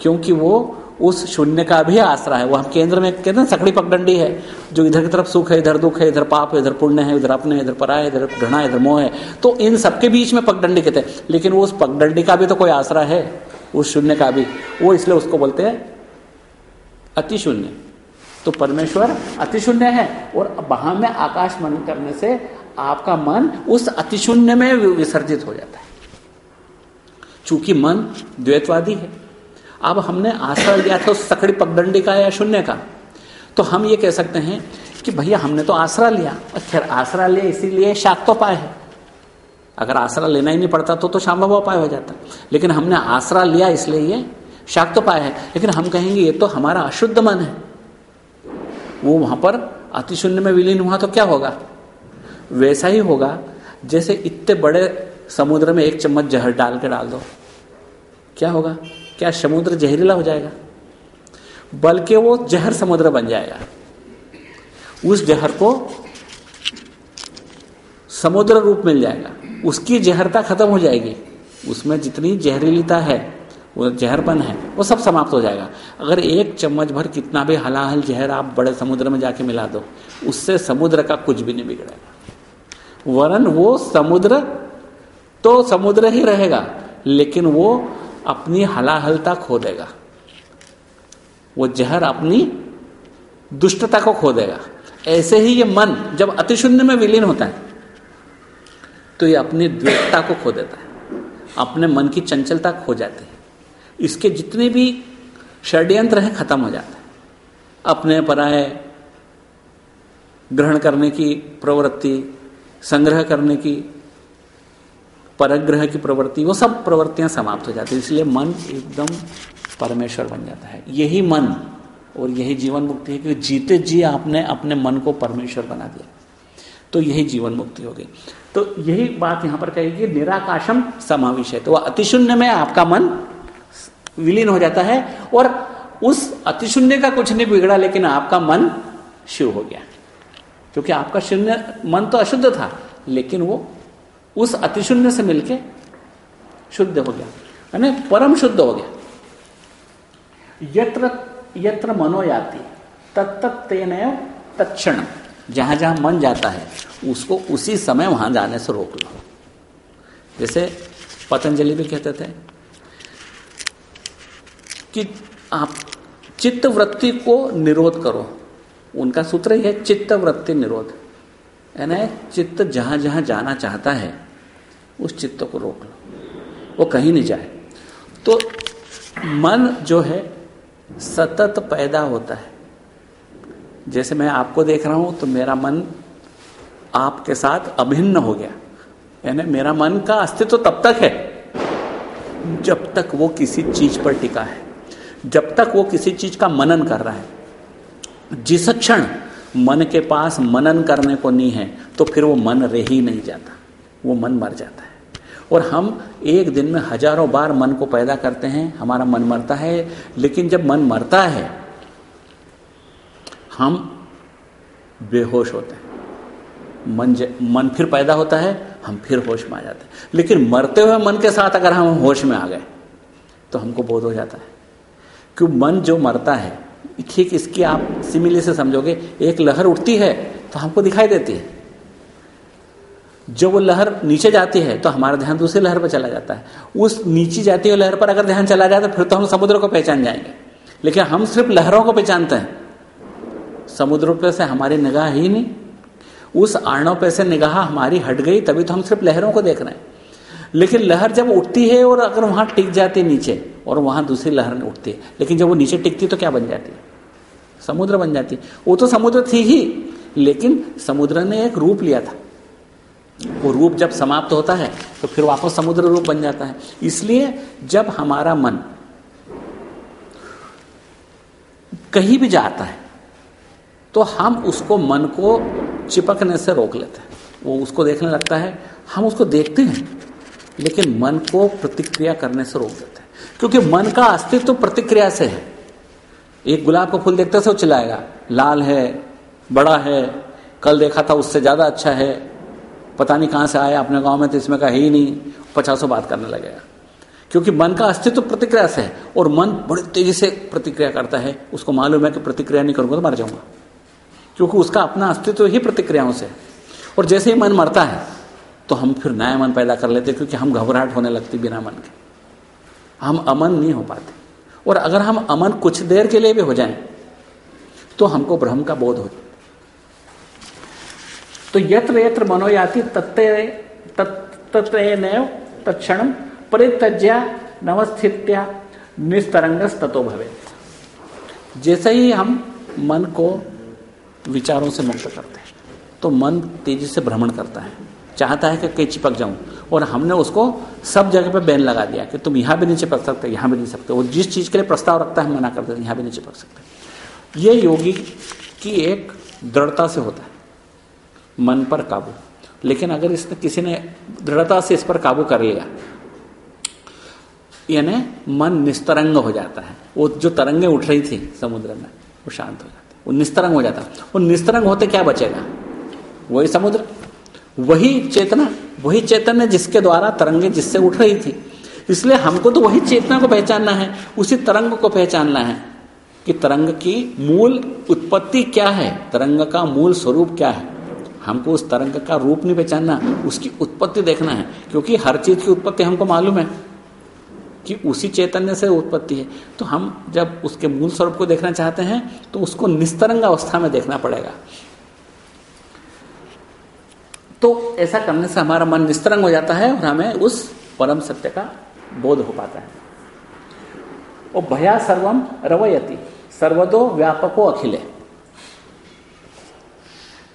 क्योंकि वो उस शून्य का भी आसरा है। वो हम केंद्र में कहते हैं सकड़ी पगडंडी है, जो इधर की तरफ़ सुख है, इधर दुख है, इधर पाप है, इधर पुण्य है, इधर अपने, इधर परा है इधर घृणा, इधर मोह है। तो इन सबके बीच में पगडंडी कहते हैं। लेकिन वो उस पगडंडी का भी तो कोई आसरा है, उस शून्य का भी। वो इसलिए उसको बोलते हैं अति शून्य तो परमेश्वर अति शून्य है और वहाँ में आकाश मन करने से आपका मन उस अतिशून्य में विसर्जित हो जाता है। चूँकि मन द्वैतवादी है। अब हमने आश्रय लिया था उस सकड़ी पगडंडी का या शून्य का। तो हम ये कह सकते हैं कि भैया, हमने तो आसरा लिया। खैर आसरा लिया इसीलिए शाक्तोपाय है। अगर आसरा लेना ही नहीं पड़ता तो तो शाम्भव उपाय हो जाता। लेकिन हमने आसरा लिया इसलिए ये शाक्तोपाय है। लेकिन हम कहेंगे, ये तो हमारा अशुद्ध मन है। वो वहाँ पर अतिशून्य में विलीन हुआ तो क्या होगा? वैसा ही होगा, जैसे इतने बड़े समुद्र में एक चम्मच जहर डाल के डाल दो। क्या होगा? क्या समुद्र जहरीला हो जाएगा? बल्कि वो जहर समुद्र बन जाएगा। उस जहर को समुद्र रूप मिल जाएगा। उसकी जहरता खत्म हो जाएगी। उसमें जितनी जहरीलीता है, वो जहरपन है, वो सब समाप्त हो जाएगा। अगर एक चम्मच भर कितना भी हलाहल जहर आप बड़े समुद्र में जाके मिला दो, उससे समुद्र का कुछ भी नहीं बिगड़ेगा। वरन वो समुद्र तो समुद्र ही रहेगा, लेकिन वो अपनी हलाहलता खो देगा। वो जहर अपनी दुष्टता को खो देगा। ऐसे ही ये मन जब अतिशून्य में विलीन होता है तो ये अपनी द्वेषता को खो देता है। अपने मन की चंचलता खो जाती है। इसके जितने भी षड्यंत्र हैं, खत्म हो जाते हैं। अपने पराए ग्रहण करने की प्रवृत्ति संग्रह करने की, परग्रह की प्रवृत्ति, वो सब प्रवृत्तियाँ समाप्त हो जाती है। इसलिए मन एकदम परमेश्वर बन जाता है। यही मन और यही जीवन मुक्ति है कि जीते जी आपने अपने मन को परमेश्वर बना दिया। तो यही जीवन मुक्ति हो गई तो यही बात यहाँ पर कहेगी निराकाशम समावेश है तो वह अतिशून्य में आपका मन विलीन हो जाता है और उस अतिशून्य का कुछ नहीं बिगड़ा, लेकिन आपका मन शिव हो गया। क्योंकि आपका शून्य, मन तो अशुद्ध था, लेकिन वो उस अतिशून्य से मिलके शुद्ध हो गया, यानी परम शुद्ध हो गया। यत्र यत्र मनो याति तत्त तेन जहाँ मन जाता है, उसको उसी समय वहाँ जाने से रोक लो। जैसे पतंजलि भी कहते थे कि आप चित्त वृत्ति को निरोध करो। उनका सूत्र ही है, चित्त वृत्ति निरोध। यानी चित्त जहाँ जहाँ जाना चाहता है, उस चित्त को रोक लो। वो कहीं नहीं जाए। तो मन जो है, सतत पैदा होता है। जैसे मैं आपको देख रहा हूँ तो मेरा मन आपके साथ अभिन्न हो गया। यानी मेरा मन का अस्तित्व तो तब तक है, जब तक वो किसी चीज़ पर टिका है। जब तक वो किसी चीज़ का मनन कर रहा है। जिस क्षण मन के पास मनन करने को नहीं है तो फिर वो मन रह ही नहीं जाता। वो मन मर जाता है। और हम एक दिन में हज़ारों बार मन को पैदा करते हैं, हमारा मन मरता है, लेकिन जब मन मरता है, हम बेहोश होते हैं। मन मन फिर पैदा होता है, हम फिर होश में आ जाते हैं। लेकिन मरते हुए मन के साथ अगर हम होश में आ गए तो हमको बोध हो जाता है। क्यों? मन जो मरता है ठीक इसकी आप सिमिली से समझोगे, एक लहर उठती है तो हमको दिखाई देती है। जब वो लहर नीचे जाती है तो हमारा ध्यान दूसरी लहर पर चला जाता है। उस नीचे जाती हुई लहर पर अगर ध्यान चला जाए तो फिर तो हम समुद्र को पहचान जाएँगे। लेकिन हम सिर्फ़ लहरों को पहचानते हैं। समुद्र पे से हमारी निगाह ही नहीं। उस आणव पे से निगाह हमारी हट गई, तभी तो हम सिर्फ़ लहरों को देख रहे हैं। लेकिन लहर जब उठती है और अगर वहाँ टिक जाती नीचे और वहाँ दूसरी लहर उठती है। लेकिन जब वो नीचे टिकती तो क्या बन जाती है? समुद्र बन जाती वो तो समुद्र थी ही, लेकिन समुद्र ने एक रूप लिया था। वो रूप जब समाप्त होता है तो फिर वापस समुद्र रूप बन जाता है। इसलिए जब हमारा मन कहीं भी जाता है तो हम उसको मन को चिपकने से रोक लेते हैं। वो उसको देखने लगता है, हम उसको देखते हैं, लेकिन मन को प्रतिक्रिया करने से रोक देते हैं। क्योंकि मन का अस्तित्व तो प्रतिक्रिया से है। एक गुलाब का फूल देखते से वो चिल्लाएगा, लाल है, बड़ा है, कल देखा था उससे ज़्यादा अच्छा है, पता नहीं कहाँ से आया, अपने गाँव में तो इसमें का है ही नहीं। पचासों बात करने लगेगा। क्योंकि मन का अस्तित्व तो प्रतिक्रिया से है और मन बड़ी तेज़ी से प्रतिक्रिया करता है। उसको मालूम है कि प्रतिक्रिया नहीं करूँगा तो मर जाऊँगा। क्योंकि उसका अपना अस्तित्व तो ही प्रतिक्रियाओं से और जैसे ही मन मरता है तो हम फिर नया मन पैदा कर लेते क्योंकि हम घबराहट होने लगती बिना मन के। हम अमन नहीं हो पाते। और अगर हम अमन कुछ देर के लिए भी हो जाएँ तो हमको ब्रह्म का बोध हो तो यत्र यत्र मनोयाति तत्व तत्क्षण परित्यज्या नवस्थित्या निस्तरंग तत्व भवे जैसे ही हम मन को विचारों से मुक्त करते हैं तो मन तेज़ी से भ्रमण करता है। चाहता है कि कहीं चिपक जाऊँ। और हमने उसको सब जगह पे बैन लगा दिया कि तुम यहाँ भी नहीं चिपक सकते यहाँ भी नहीं सकते वो जिस चीज़ के लिए प्रस्ताव रखता है मना कर देते यहाँ भी नहीं चिपक सकते ये योगी की एक दृढ़ता से होता है, मन पर काबू। लेकिन अगर इसने किसी ने दृढ़ता से इस पर काबू कर लिया, यानी मन निस्तरंग हो जाता है। वो जो तरंगे उठ रही थी समुद्र में, वो शांत हो जाता वो निस्तरंग हो जाता वो निस्तरंग होते क्या बचेगा? वही समुद्र। वही चेतना, वही चैतन्य जिसके द्वारा तरंगे जिससे उठ रही थी। इसलिए हमको तो वही चेतना को पहचानना है, उसी तरंग को पहचानना है कि तरंग की मूल उत्पत्ति क्या है, तरंग का मूल स्वरूप क्या है। हमको उस तरंग का रूप नहीं पहचानना, उसकी उत्पत्ति देखना है, क्योंकि हर चीज़ की उत्पत्ति हमको मालूम है कि उसी चैतन्य से उत्पत्ति है। तो हम जब उसके मूल स्वरूप को देखना चाहते हैं तो उसको निस्तरंग अवस्था में देखना पड़ेगा। तो ऐसा करने से हमारा मन निस्तरंग हो जाता है और हमें उस परम सत्य का बोध हो पाता है। और भया सर्वम रवयति, सर्वदो व्यापको अखिले।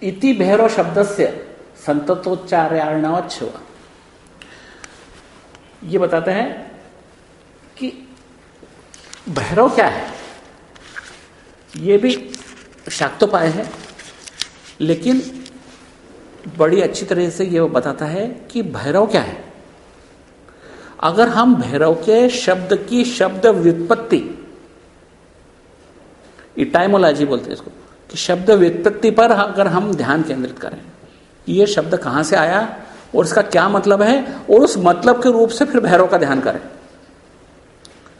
इति भैरव शब्द से संततोच्चार्याणवच्छ ये बताते हैं कि भैरव क्या है? ये भी शाक्तोपाय है, लेकिन बड़ी अच्छी तरह से ये बताता है कि भैरव क्या है। अगर हम भैरव के शब्द की शब्द व्युत्पत्ति इटाइमोलॉजी बोलते हैं इसको, कि शब्द व्युत्पत्ति पर अगर हम ध्यान केंद्रित करें ये शब्द कहाँ से आया और इसका क्या मतलब है, और उस मतलब के रूप से फिर भैरव का ध्यान करें।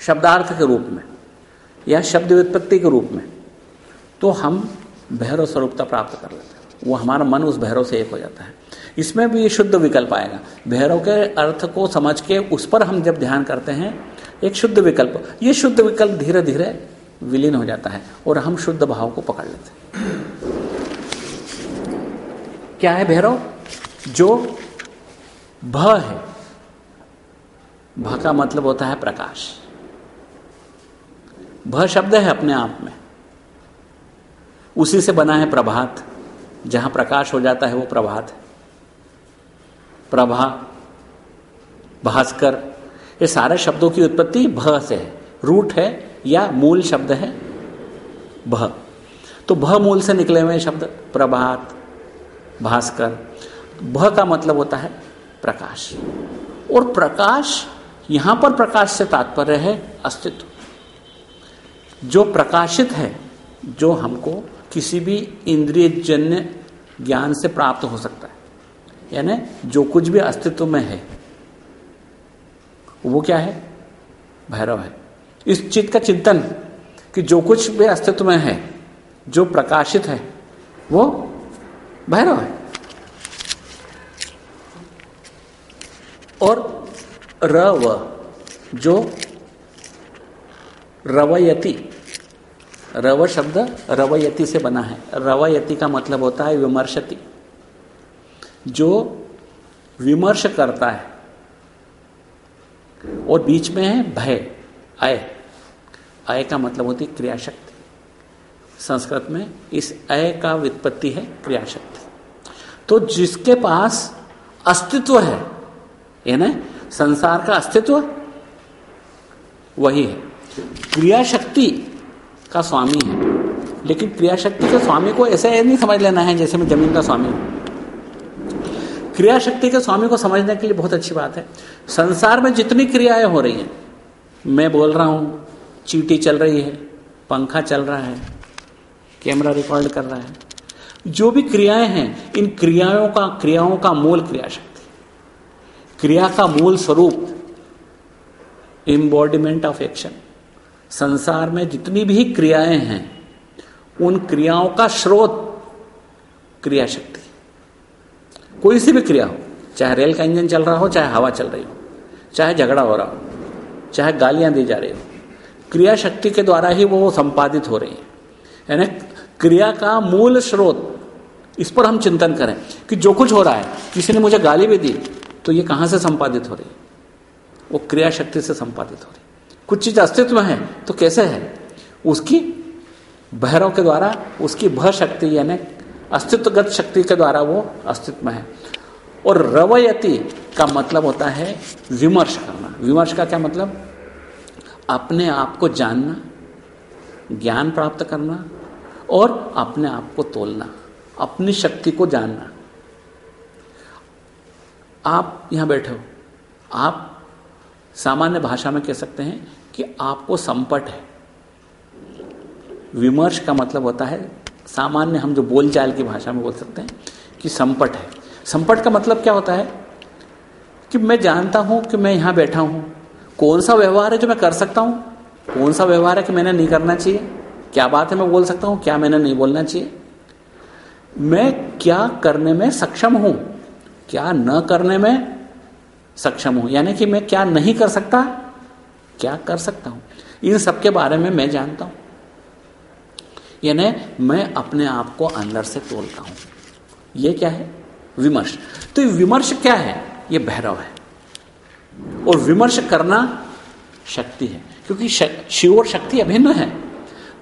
शब्दार्थ के रूप में या शब्द व्युत्पत्ति के रूप में तो हम भैरव स्वरूपता प्राप्त कर लेते वो हमारा मन उस भैरव से एक हो जाता है। इसमें भी शुद्ध विकल्प आएगा। भैरव के अर्थ को समझ के उस पर हम जब ध्यान करते हैं, एक शुद्ध विकल्प, ये शुद्ध विकल्प धीरे धीरे विलीन हो जाता है और हम शुद्ध भाव को पकड़ लेते हैं। क्या है भैरव? जो भ है, भ का मतलब होता है प्रकाश। भ शब्द है अपने आप में। उसी से बना है प्रभात। जहाँ प्रकाश हो जाता है वो प्रभात है। प्रभा, भास्कर, ये सारे शब्दों की उत्पत्ति भ से है। रूट है या मूल शब्द है भ। तो भ मूल से निकले हुए शब्द प्रभात, भास्कर, भ का मतलब होता है प्रकाश। और प्रकाश, यहाँ पर प्रकाश से तात्पर्य है अस्तित्व। जो प्रकाशित है, जो हमको किसी भी इंद्रिय जन्य ज्ञान से प्राप्त हो सकता है। यानी जो कुछ भी अस्तित्व में है, वो क्या है? भैरव है। इस चित्त का चिंतन कि जो कुछ भी अस्तित्व में है, जो प्रकाशित है, वो भैरव है। और रव, जो रवयति रव शब्द रवयति से बना है। रवयति का मतलब होता है विमर्शति। जो विमर्श करता है, और बीच में है भय, अय। अय का मतलब होती है क्रियाशक्ति। संस्कृत में इस अय का व्युत्पत्ति है क्रियाशक्ति। तो जिसके पास अस्तित्व है यानी संसार का अस्तित्व, वही है। क्रियाशक्ति का स्वामी है। लेकिन क्रियाशक्ति के स्वामी को ऐसे नहीं समझ लेना है जैसे मैं ज़मीन का स्वामी हूँ। क्रियाशक्ति के स्वामी को समझने के लिए बहुत अच्छी बात है। संसार में जितनी क्रियाएँ हो रही हैं, मैं बोल रहा हूँ, चीटी चल रही है, पंखा चल रहा है, कैमरा रिकॉर्ड कर रहा है, जो भी क्रियाएँ हैं, इन क्रियाओं का क्रियाओं का मूल क्रियाशक्ति। क्रिया का मूल स्वरूप एम्बॉडीमेंट ऑफ़ एक्शन संसार में जितनी भी क्रियाएँ हैं, उन क्रियाओं का स्रोत क्रिया शक्ति कोई सी भी क्रिया हो, चाहे रेल का इंजन चल रहा हो, चाहे हवा चल रही हो, चाहे झगड़ा हो रहा हो, चाहे गालियाँ दी जा रही हो क्रिया शक्ति के द्वारा ही वो संपादित हो रही है। यानी क्रिया का मूल स्रोत, इस पर हम चिंतन करें कि जो कुछ हो रहा है, किसी ने मुझे गाली भी दी तो ये कहाँ से संपादित हो रही है? वो क्रिया शक्ति से संपादित हो रही कुछ चीज़ अस्तित्व है तो कैसे है? उसकी भैरव के द्वारा, उसकी भ शक्ति यानी अस्तित्वगत शक्ति के द्वारा वो अस्तित्व है। और रवयति का मतलब होता है विमर्श करना। विमर्श का क्या मतलब? अपने आप को जानना, ज्ञान प्राप्त करना और अपने आप को तोलना, अपनी शक्ति को जानना। आप यहाँ बैठे हो। आप सामान्य भाषा में कह सकते हैं कि आपको संपट है। विमर्श का मतलब होता है, सामान्य हम जो बोलचाल की भाषा में बोल सकते हैं कि संपट है। संपट का मतलब क्या होता है? कि मैं जानता हूँ कि मैं यहाँ बैठा हूँ। कौन सा व्यवहार है जो मैं कर सकता हूँ? कौन सा व्यवहार है कि मैंने नहीं करना चाहिए? क्या बात है मैं बोल सकता हूँ, क्या मैंने नहीं बोलना चाहिए? मैं क्या करने में सक्षम हूँ? क्या न करने में सक्षम हूँ? यानी कि मैं क्या नहीं कर सकता? क्या कर सकता हूँ? इन सब के बारे में मैं जानता हूँ। यानी मैं अपने आप को अंदर से तोलता हूँ। यह क्या है? विमर्श। तो विमर्श क्या है? यह भैरव है। और विमर्श करना शक्ति है, क्योंकि शिव और शक्ति अभिन्न है।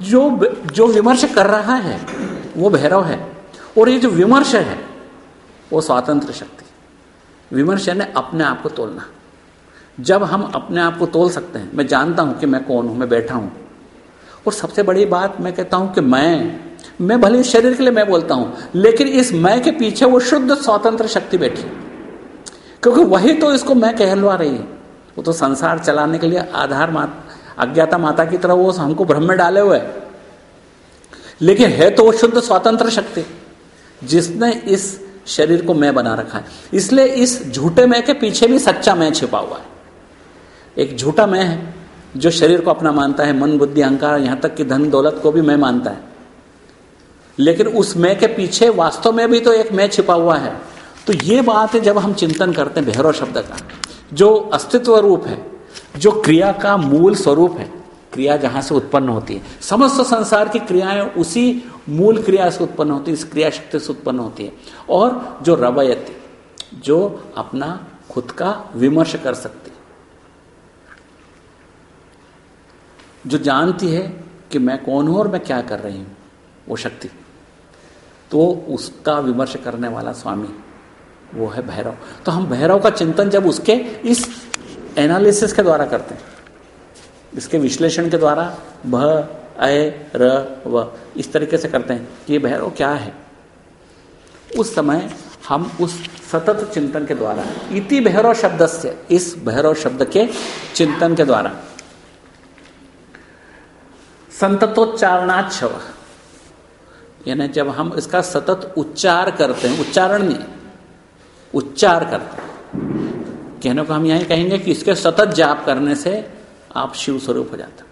जो जो विमर्श कर रहा है, वो भैरव है। और ये जो विमर्श है, वो स्वातंत्र शक्ति विमर्श यानी अपने आप को तोलना। जब हम अपने आप को तोल सकते हैं, मैं जानता हूँ कि मैं कौन हूँ, मैं बैठा हूँ। और सबसे बड़ी बात मैं कहता हूँ कि मैं मैं भले शरीर के लिए मैं बोलता हूँ, लेकिन इस मैं के पीछे वो शुद्ध स्वतंत्र शक्ति बैठी। क्योंकि वही तो इसको मैं कहलवा रही है। वो तो संसार चलाने के लिए आधार माता, अज्ञाता माता की तरह वो हमको भ्रम में डाले हुए। लेकिन है तो वो शुद्ध स्वतंत्र शक्ति, जिसने इस शरीर को मैं बना रखा है। इसलिए इस झूठे मैं के पीछे भी सच्चा मैं छिपा हुआ है। एक झूठा मैं है, जो शरीर को अपना मानता है, मन, बुद्धि, अहंकार, यहाँ तक कि धन, दौलत को भी मैं मानता है। लेकिन उस मैं के पीछे वास्तव में भी तो एक मैं छिपा हुआ है। तो ये बात है जब हम चिंतन करते हैं भैरव शब्द का, जो अस्तित्व रूप है, जो क्रिया का मूल स्वरूप है, क्रिया जहाँ से उत्पन्न होती है। समस्त संसार की क्रियाएँ उसी मूल क्रिया से उत्पन्न होती है, इस क्रिया शक्ति से उत्पन्न होती है। और जो रवयती, जो अपना खुद का विमर्श कर सकती जो जानती है कि मैं कौन हूँ और मैं क्या कर रही हूँ, वो शक्ति। तो उसका विमर्श करने वाला स्वामी, वो है भैरव। तो हम भैरव का चिंतन जब उसके इस एनालिसिस के द्वारा करते हैं, इसके विश्लेषण के द्वारा, भ अय र, व, इस तरीके से करते हैं कि ये भैरव क्या है। उस समय हम उस सतत चिंतन के द्वारा, इति भैरव शब्द से इस भैरव शब्द के चिंतन के द्वारा संततोच्चारणाक्षव यानी जब हम इसका सतत उच्चार करते हैं, उच्चारण नहीं, उच्चार करते हैं। कहने को हम यही कहेंगे कि इसके सतत जाप करने से आप शिव स्वरूप हो जाते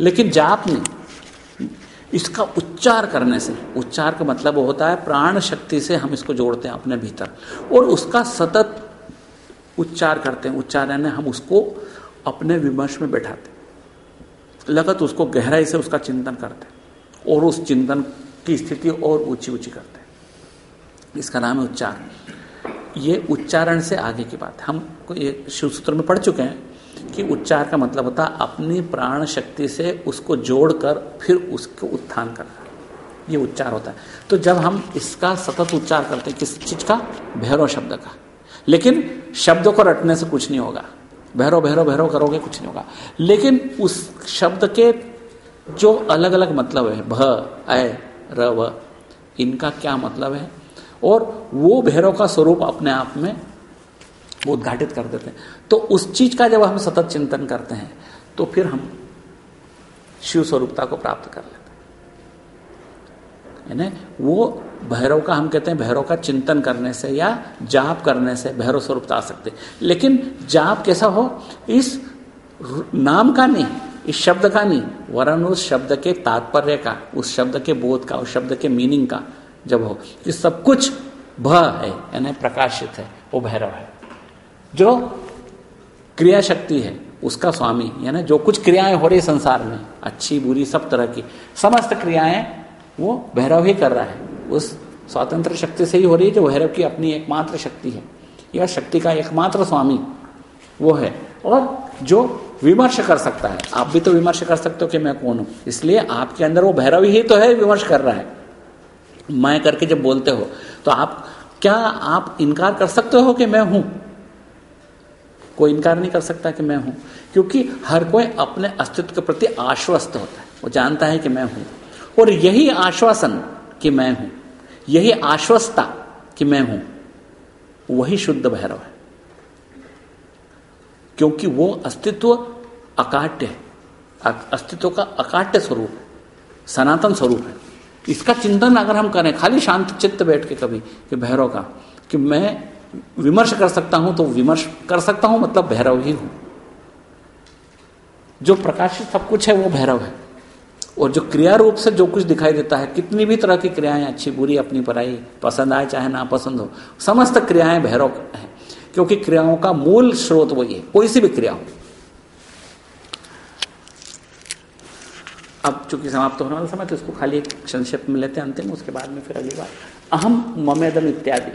लेकिन जाप नहीं, इसका उच्चार करने से, उच्चार का मतलब होता है प्राण शक्ति से हम इसको जोड़ते हैं अपने भीतर। और उसका सतत उच्चार करते हैं, उच्चारण हम उसको अपने विमर्श में बैठाते लगत उसको गहराई से उसका चिंतन करते और उस चिंतन की स्थिति और ऊँची ऊँची करते हैं। इसका नाम है उच्चारण। ये उच्चारण से आगे की बात है। हम ये शिव सूत्र में पढ़ चुके हैं कि उच्चार का मतलब होता है अपनी प्राण शक्ति से उसको जोड़कर फिर उसको उत्थान करना। ये उच्चार होता है। तो जब हम इसका सतत उच्चार करते हैं, किस चीज़ का? भैरव शब्द का। लेकिन शब्द को रटने से कुछ नहीं होगा। भैरव भैरव भैरव करोगे, कुछ नहीं होगा। लेकिन उस शब्द के जो अलग अलग मतलब है, भ अय र, व, इनका क्या मतलब है? और वो भैरव का स्वरूप अपने आप में उद्घाटित कर देते हैं। तो उस चीज़ का जब हम सतत चिंतन करते हैं तो फिर हम शिव स्वरूपता को प्राप्त कर लेते हैं वो भैरव का, हम कहते हैं भैरव का चिंतन करने से या जाप करने से भैरव स्वरूप आ सकते। लेकिन जाप कैसा हो? इस नाम का नहीं, इस शब्द का नहीं, वरन उस शब्द के तात्पर्य का, उस शब्द के बोध का, उस शब्द के मीनिंग का जब हो। कि सब कुछ भ है, यानी प्रकाशित है, वो भैरव है। जो क्रिया शक्ति है, उसका स्वामी, यानी जो कुछ क्रियाएँ हो रही संसार में, अच्छी, बुरी, सब तरह की, समस्त क्रियाएँ वो भैरव ही कर रहा है। उस स्वतंत्र शक्ति से ही हो रही है जो भैरव की अपनी एकमात्र शक्ति है। यह शक्ति का एकमात्र स्वामी वो है। और जो विमर्श कर सकता है। आप भी तो विमर्श कर सकते हो कि मैं कौन हूँ। इसलिए आपके अंदर वो भैरव ही तो है, विमर्श कर रहा है। मैं करके जब बोलते हो तो आप क्या आप इनकार कर सकते हो कि मैं हूँ? कोई इनकार नहीं कर सकता कि मैं हूँ। क्योंकि हर कोई अपने अस्तित्व के प्रति आश्वस्त होता है। वो जानता है कि मैं हूँ। और यही आश्वासन कि मैं हूँ, यही आश्वस्ता कि मैं हूँ, वही शुद्ध भैरव है। क्योंकि वो अस्तित्व अकाट्य है अस्तित्व का अकाट्य स्वरूप है, सनातन स्वरूप है। इसका चिंतन अगर हम करें, खाली शांत चित्त बैठ के कभी कि भैरव का, कि मैं विमर्श कर सकता हूँ तो विमर्श कर सकता हूँ मतलब भैरव ही हूँ। जो प्रकाशित सब कुछ है, वो भैरव है। और जो क्रिया रूप से जो कुछ दिखाई देता है, कितनी भी तरह की क्रियाएँ, अच्छी, बुरी, अपनी पराई, पसंद आए, चाहे ना पसंद हो, समस्त क्रियाएँ भैरव है। क्योंकि क्रियाओं का मूल स्रोत वही है, कोई सी भी क्रिया हो। अब चूँकि समाप्त होने वाला समय तो इसको खाली एक संक्षेप में लेते हैं अंतिम, उसके बाद में फिर अगली बार। अहम ममेदम इत्यादि।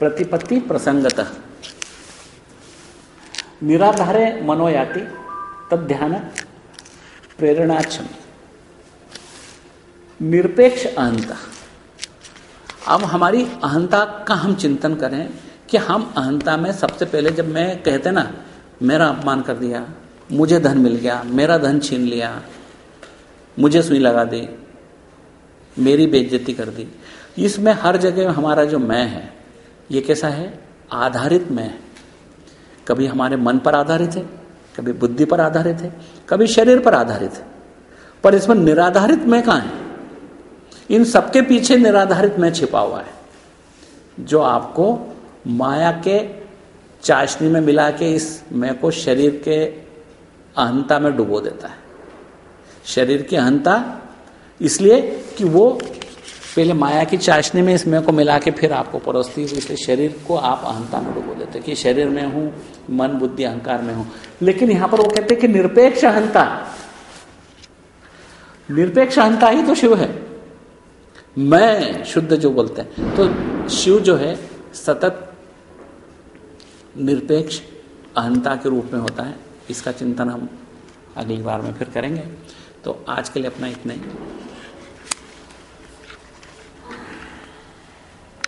प्रतिपत्ति प्रसंगत। निराधारे मनोयाति तद ध्यान प्रेरणाक्षम निरपेक्ष अहंता। अब हमारी अहंता का हम चिंतन करें कि हम अहंता में सबसे पहले जब मैं कहते ना, मेरा अपमान कर दिया, मुझे धन मिल गया, मेरा धन छीन लिया, मुझे सुई लगा दी, मेरी बेइज्जती कर दी, इसमें हर जगह हमारा जो मैं है, ये कैसा है? आधारित मैं कभी हमारे मन पर आधारित है? कभी बुद्धि पर आधारित है, कभी शरीर पर आधारित है। पर इसमें निराधारित मैं कहा है? इन सबके पीछे निराधारित मैं छिपा हुआ है। जो आपको माया के चाशनी में मिला के इस मैं को शरीर के अहंता में डुबो देता है। शरीर की अहंता इसलिए कि वो पहले माया की चाशनी में इसमें को मिला के फिर आपको परोसती है इसलिए शरीर को आप अहंता में डुबो देते कि शरीर में हूँ, मन, बुद्धि, अहंकार में हूँ। लेकिन यहाँ पर वो कहते हैं कि निरपेक्ष अहंता। निरपेक्ष अहंता ही तो शिव है। मैं शुद्ध जो बोलते हैं। तो शिव जो है, सतत निरपेक्ष अहंता के रूप में होता है। इसका चिंतन हम अगली बार में फिर करेंगे। तो आज के लिए अपना इतना ही।